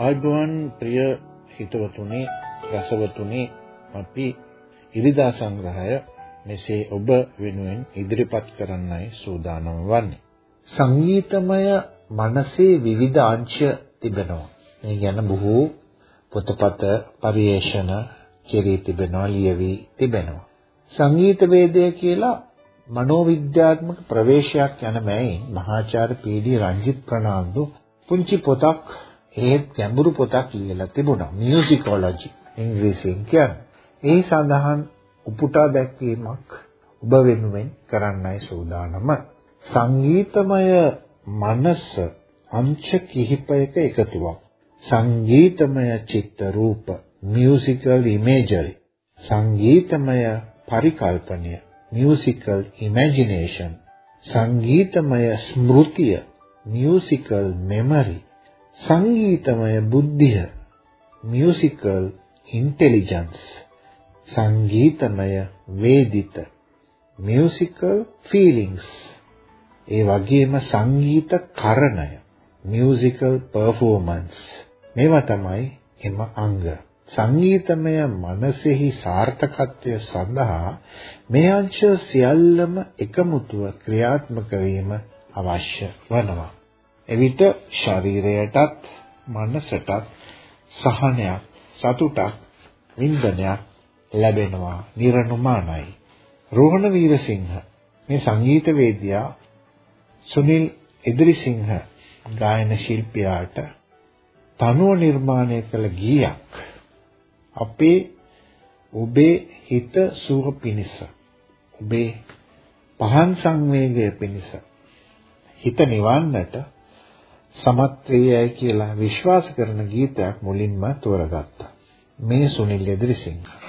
ආයුබෝවන් ප්‍රිය හිතවතුනි රසවතුනි අපි ඉරිදා සංග්‍රහය මෙසේ ඔබ වෙනුවෙන් ඉදිරිපත් කරන්නයි සූදානම් වන්නේ. සංගීතමය මනසේ විවිධ අංශ තිබෙනවා. මේ ගැන බොහෝ පොතපත පරිේශන කෙරී තිබෙනවා ලියවි තිබෙනවා. සංගීත වේදය කියලා මනෝවිද්‍යාත්මක ප්‍රවේශයක් යන මැයින් මහාචාර්ය පී.ඩී. රංජිත් ප්‍රනාන්දු පුංචි පොතක් ඒත් ගැඹුරු පොතක් ලියලා තිබුණා මියුසිකොලොජි ඉංග්‍රීසියෙන් කියන්නේ. ඒ සඳහන් උපුටා දැක්වීමක් ඔබ වෙනුවෙන් කරන්නයි සූදානම. සංගීතමය මනස අංශ කිහිපයක එකතුවක්. සංගීතමය චිත්ත රූප musical imagery සංගීතමය පරිකල්පනය musical imagination සංගීතමය ස්මෘතිය musical memory සංගීතමය බුද්ධිය musical intelligence සංගීතමය වේදිත musical feelings. ඒ වගේම සංගීත කරණය musical performance. මේවා තමයි එම අංග. සංගීතමය මනසෙහි සාර්ථකත්වය සඳහා මේ අංශ සියල්ලම එකමුතුව ක්‍රියාත්මක වීම අවශ්‍ය වනවා. එවිට ශරීරයටත් මනසටත් සහනයක් සතුටක් වින්දනයක් ලැබෙනවා. නිර්නුමානයි. රෝහණ වීරසිංහ මේ සංගීත වේදියා සුනිල් ඉදිරිසිංහ ගායන ශිල්පියාට තනුව නිර්මාණය කළ ගීයක්. අපේ ඔබේ හිත සුව පිණිස ඔබේ පහන් සංවේගය පිණිස හිත නිවන්නට සමත් වේයයි කියලා විශ්වාස කරන ගීතයක් මුලින්ම තෝරගත්තා. මේ Sunil Edirisinghe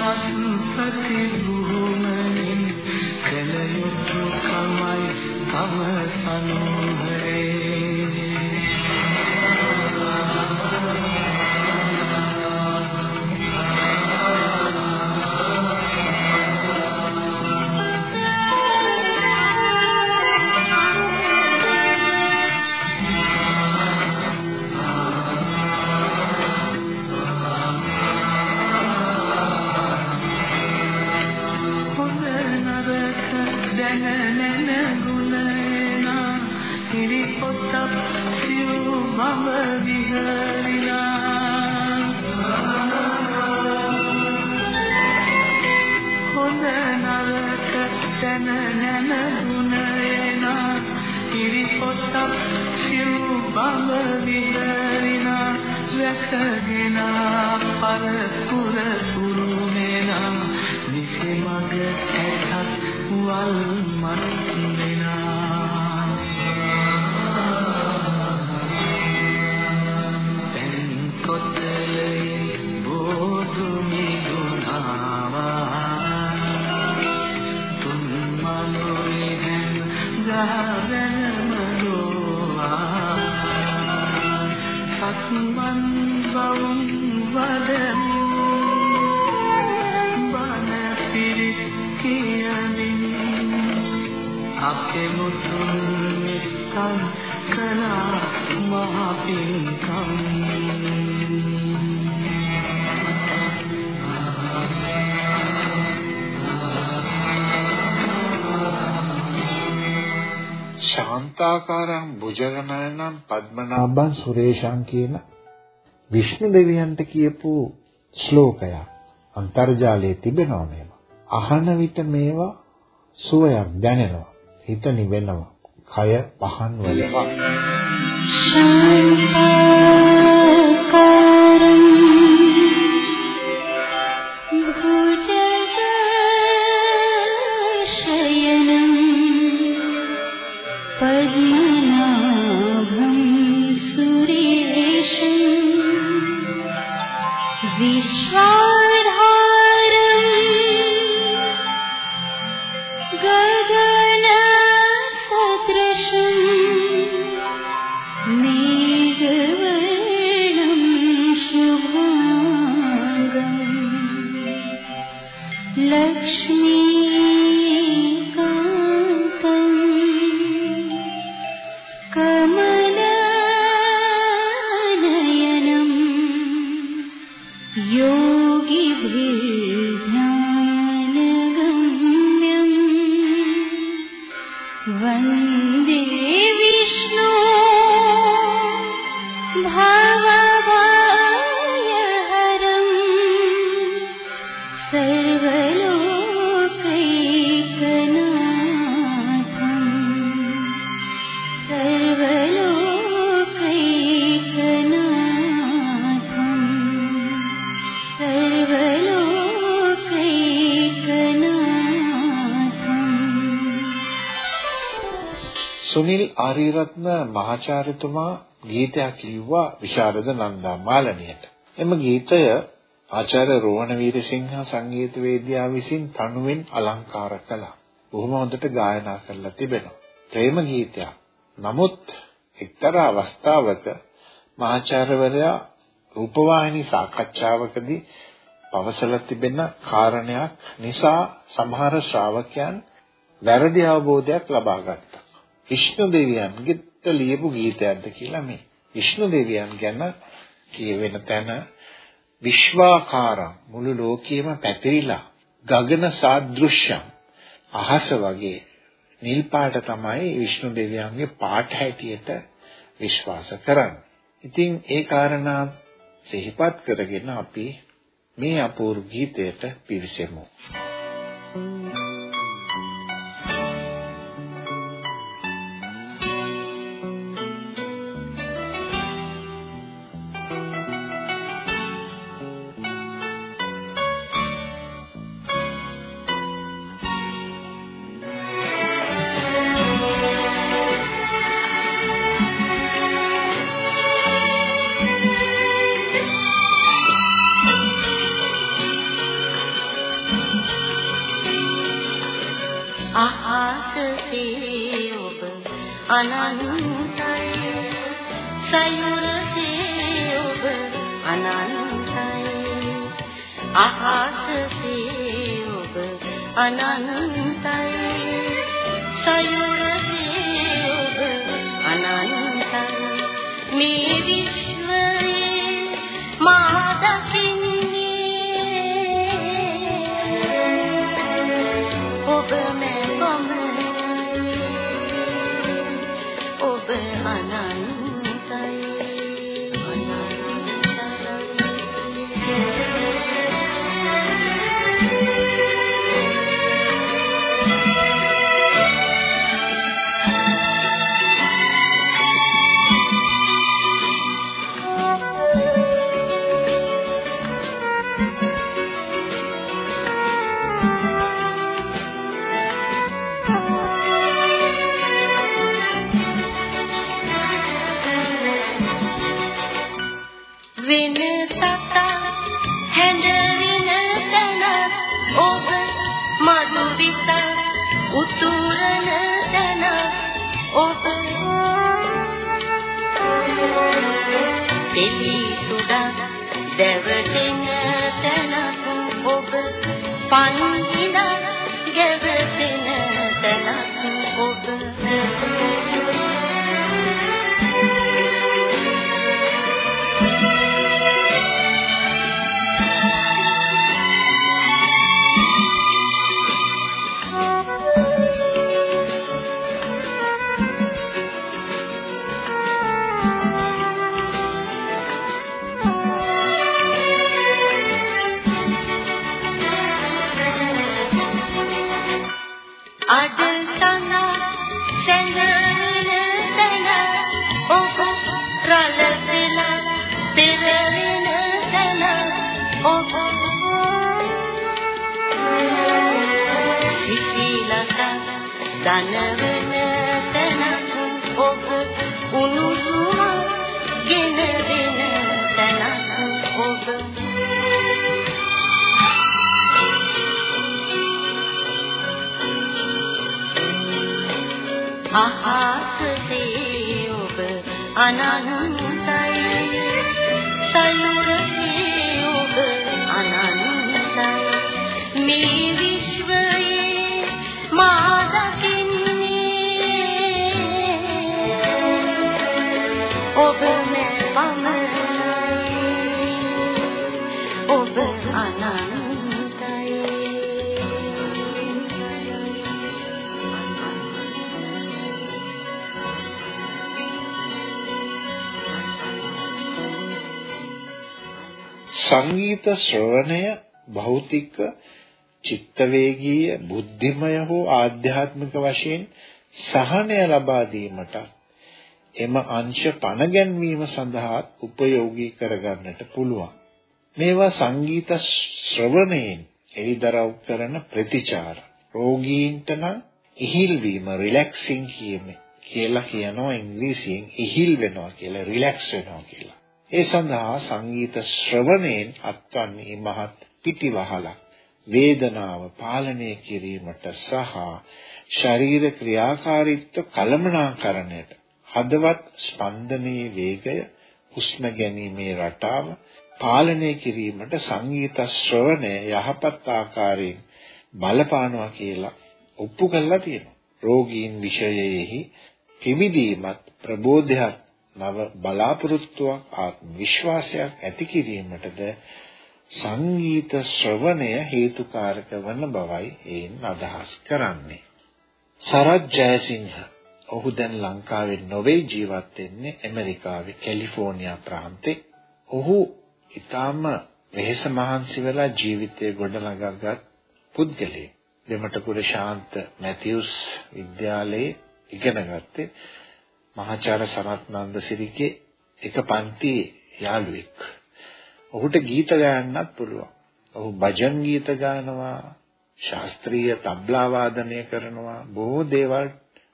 i don't trust පොතක් සිව් මම විහරිනා රැකගෙන පරපුර පුරුමේනා නිසි මග ඇතත් වල් මත් ශාන්තාකාරං භුජගණනම් පద్මනාභං සුරේෂං කියන විෂ්ණු දෙවියන්ට කියපු ශ්ලෝකයක් අන්තර්ජාලයේ තිබෙනවා මේවා. අහන විට මේවා සුවයක් දැනෙනවා. හිත නිවෙනවා. කය පහන් වෙනවා. සුනිල් ආරියරත්න මහාචාර්යතුමා ගීතයක් ලිව්වා විශාරද නන්දා මාලනියට. එම ගීතය ආචාර්ය රෝහණ වීරසිංහ සංගීත වේදිකාව විසින් තනුවෙන් අලංකාර කළා. බොහොම හොඳට ගායනා කරලා තිබෙනවා. ප්‍රේම ගීතයක්. නමුත් එක්තරා අවස්ථාවක මහාචාර්යවරයා රූපවාහිනී සාකච්ඡාවකදී පවසලා තිබෙන කාරණයක් නිසා සමහර ශ්‍රාවකයන් වැරදි අවබෝධයක් ලබා ගත්තා. විෂ්ණු දෙවියන්ගෙත් ලියපු ගීතයක්ද කියලා මේ. විෂ්ණු දෙවියන් ගැන කියවෙන තැන විශ්වාකාරම් මුළු ලෝකෙම පැතිරිලා ගගන සාදෘශ්‍යම් අහස වගේ නිල් පාට තමයි විෂ්ණු දෙවියන්ගේ පාට හැටියට විශ්වාස කරන්නේ. ඉතින් ඒ කාරණා සිහිපත් කරගෙන අපි මේ අපූර්ව ගීතයට පිවිසෙමු. Thank you. ඔබ අනන්ත දෙවි සංගීත ශ්‍රවණය භෞතික චිත්තවේගීය බුද්ධිමය හෝ ආධ්‍යාත්මික වශයෙන් සහනය ලබා දීමට එම අංශ පණ ගැන්වීම සඳහා උපයෝගී කරගන්නට පුළුවන්. මේවා සංගීත ශ්‍රවණයෙන් එළිදරව් කරන ප්‍රතිචාර. රෝගීන්ට නම් ඉහිල් වීම රිලැක්සින් කියමේ කියලා කියනවා ඉංග්‍රීසියෙන් ඉහිල් වෙනවා කියලා රිලැක්ස් වෙනවා කියලා. ඒ සඳහා සංගීත ශ්‍රවණයෙන් අත්වන්නේ මහත් පිටිවහලක්. වේදනාව පාලනය කිරීමට සහ ශරීර ක්‍රියාකාරීත්ව කළමනාකරණයට හදවත් ස්පන්දනයේ වේගය හුස්ම ගැනීමේ රටාව පාලනය කිරීමට සංගීත ශ්‍රවණය යහපත් ආකාරයෙන් බලපානවා කියලා ඔප්පු කරලා තියෙනවා. රෝගීන් විෂයෙහි පිබිදීමත් ප්‍රබෝධයක් නව බලාපොරොත්තුවක් ආත්ම විශ්වාසයක් ඇති කිරීමටද සංගීත ශ්‍රවණය හේතුකාරක වන බවයි එයින් අදහස් කරන්නේ. සරත් ජයසිංහ ඔහු දැන් ලංකාවේ නොවේ ජීවත් වෙන්නේ ඇමරිකාවේ කැලිෆෝනියා ප්‍රාන්තේ. ඔහු ඊටාම වෙහෙස මහන්සි වෙලා ජීවිතය ගොඩනගාගත් පුද්ගලයෙක්. දෙමටපුර ශාන්ත මැතිව්ස් විද්‍යාලයේ ඉගෙන ගත්තේ මහාචාර්ය සනත් නන්දසිරිගේ එක පන්තියේ යාළුවෙක්. ඔහුට ගීත ගයන්නත් පුළුවන්. ඔහු භජන් ගීත ගානවා, ශාස්ත්‍රීය තබ්ලා වාදනය කරනවා, බොහෝ දේවල්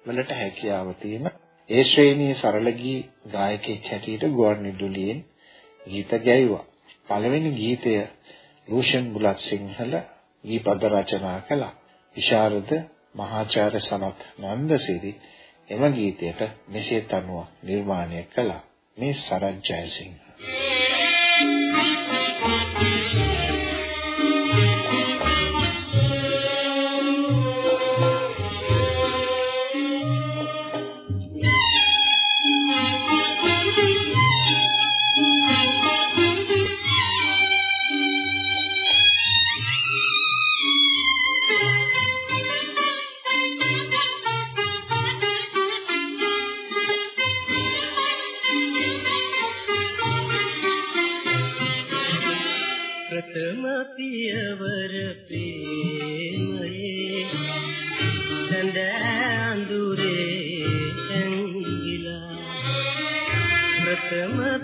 වලට හැකියාව තියෙන ඒ ශ්‍රේණියේ සරල ගී ගායකයෙක් හැටියට ගුවන්විදුලියෙන් ගීත ගැයුවා. පළවෙනි ගීතය ලූෂන් බුලත් සිංහල ගීපද රචනා කළා. විශාරද මහාචාර්ය සනත් නන්දසිරි එම ගීතයට මෙසේ තනුවක් නිර්මාණය කළා. මේ සරත් ජයසිංහ බලා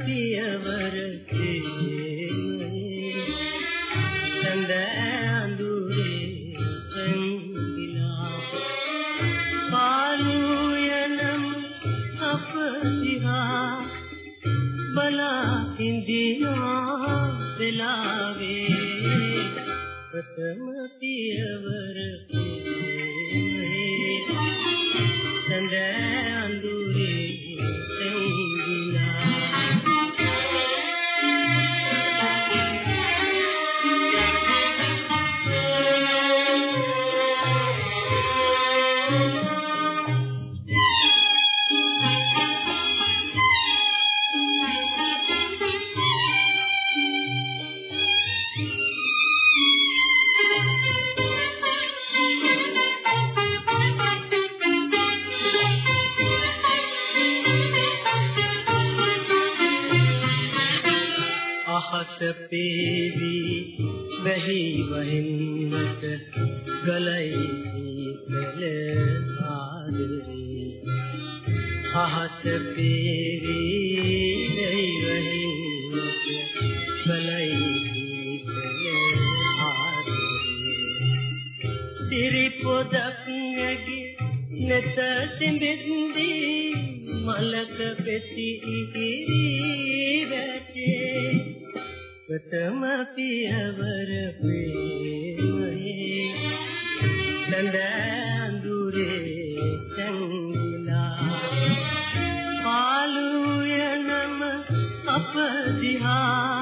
ඉඳියා ප්‍රථම පියවර සිරි පොදක් නැගි නැත සිඹින්දී මලක පෙති ඉහිරි වැටේ. ප්‍රථම පියවර ප්‍රේමයේ නන්ද අඳුරේ චංගිලා පාලු යනම අප දිහා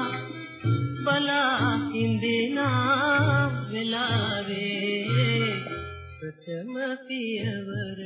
බලා ඉඳිනා වෙලාවේ ප්‍රථම පියවර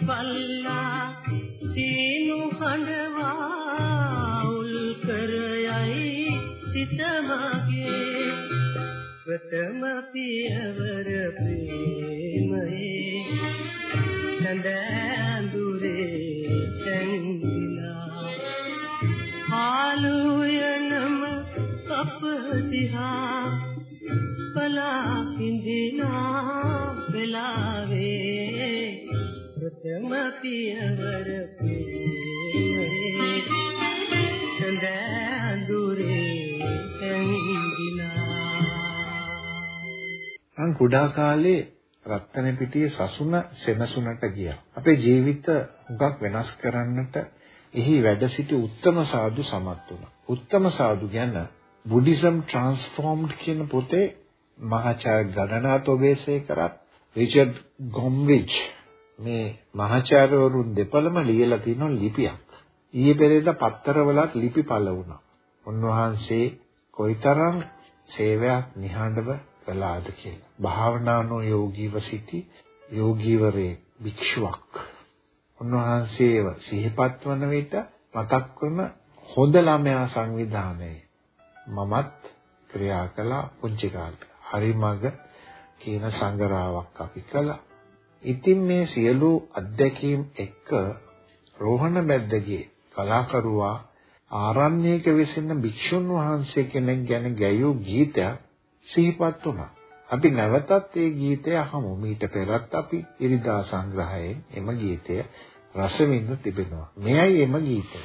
පල්ලා සීනු හඬවා උල් කරයයි සිත මගේ ප්‍රථම පියවර ප්‍රේමයේ සඳ අඳුරේ තැන්දිලා ආලුයනම අප දිහා බලා ඉඳිනා වෙලාවේ. ප්‍රථම පියවර ප්‍රේමයේ සඳ අඳුරේ තැන්දිලා මං කුඩා කාලේ රත්තන පිටියේ සසුන සෙනසුනට ගියා. අපේ ජීවිත හුඟක් වෙනස් කරන්නට එහි වැඩ සිටි උත්තම සාදු සමත් වුණා. උත්තම සාදු ගැන බුද්දිසම් ට්‍රාන්ස්ෆෝම්ඩ් කියන පොතේ මහාචාර්ය ගණනාත ඔබේසේ කරත් රිචඩ් ගොම්විච් මේ මහාචාර්යවරුන් දෙපළම ලියලා තියෙන ලිපියක්. ඊයේ පෙරේදා පත්තරවලත් ලිපි පළ වුණා. උන්වහන්සේ කොයිතරම් සේවයක් නිහඬව කළාද කියලා. භාවනානෝ යෝගීව සිටි යෝගීවරේ භික්ෂුවක්. උන්වහන්සේව සිහිපත් වන විට මතක් වන හොඳ ළමයා සංවිධානයේ මමත් ක්‍රියා කළා පුංචි කාලේ. හරිමග කියන සංගරාවක් අපි කළා. ඉතින් මේ සියලු අත්දැකීම් එක්ක රෝහණ බැද්දගේ කලාකරුවා ආරණ්‍යයක විසින්න භික්ෂුන් වහන්සේ කෙනෙක් ගැන ගැයූ ගීතයක් සිහිපත් වුණා. අපි නැවතත් ඒ ගීතය අහමු. මීට පෙරත් අපි ඉරිදා සංග්‍රහයෙන් එම ගීතය රස විඳ තිබෙනවා. මෙයයි එම ගීතය.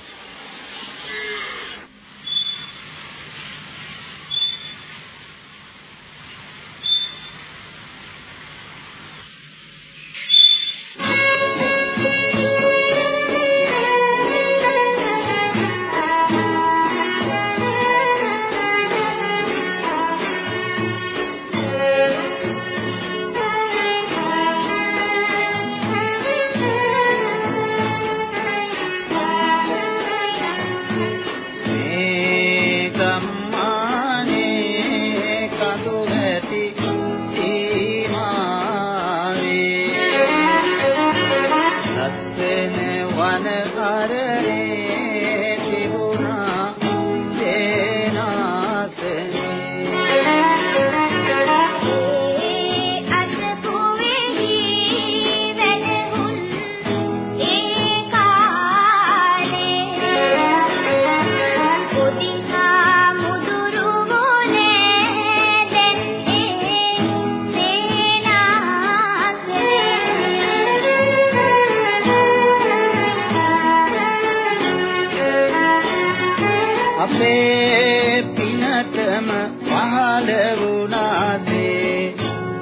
අපේ පිනටම පහළ වුණාසේ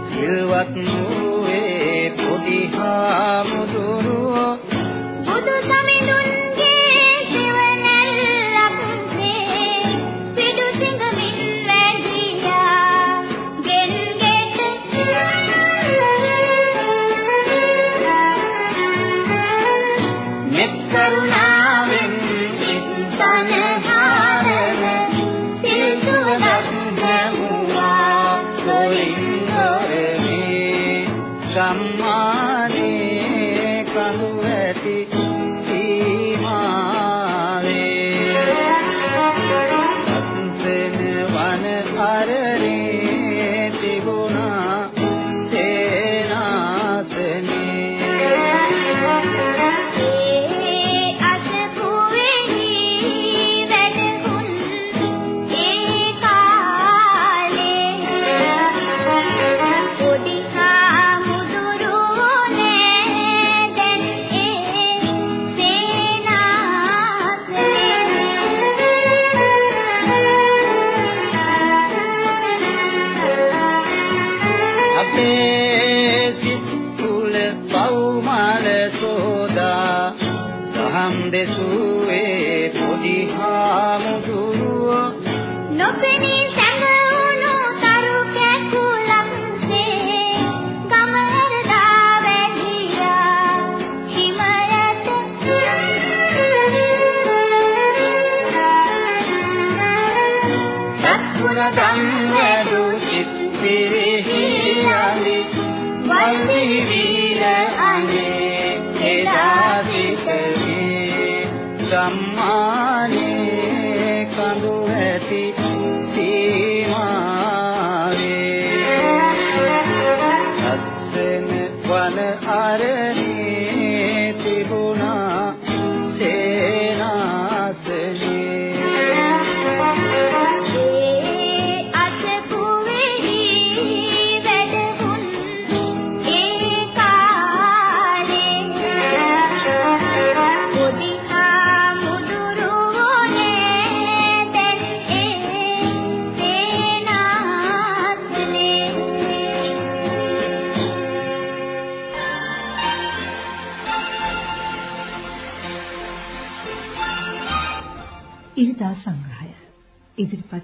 සිල්වත් වූ ඒ පොඩි හාමුදුරුවෝ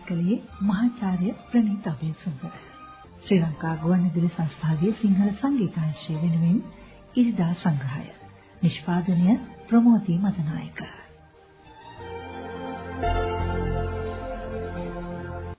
කළේ මහාචාර්ය ප්‍රනිත් අබේසුන්ද. ශ්‍රී ලංකා ගුවන්විදුලි සංස්ථාවේ සිංහල සංගීතංශය වෙනුවෙන් ඉරිදා සංග්‍රහය. නිෂ්පාදනය ප්‍රමෝදී මතනායක. thank you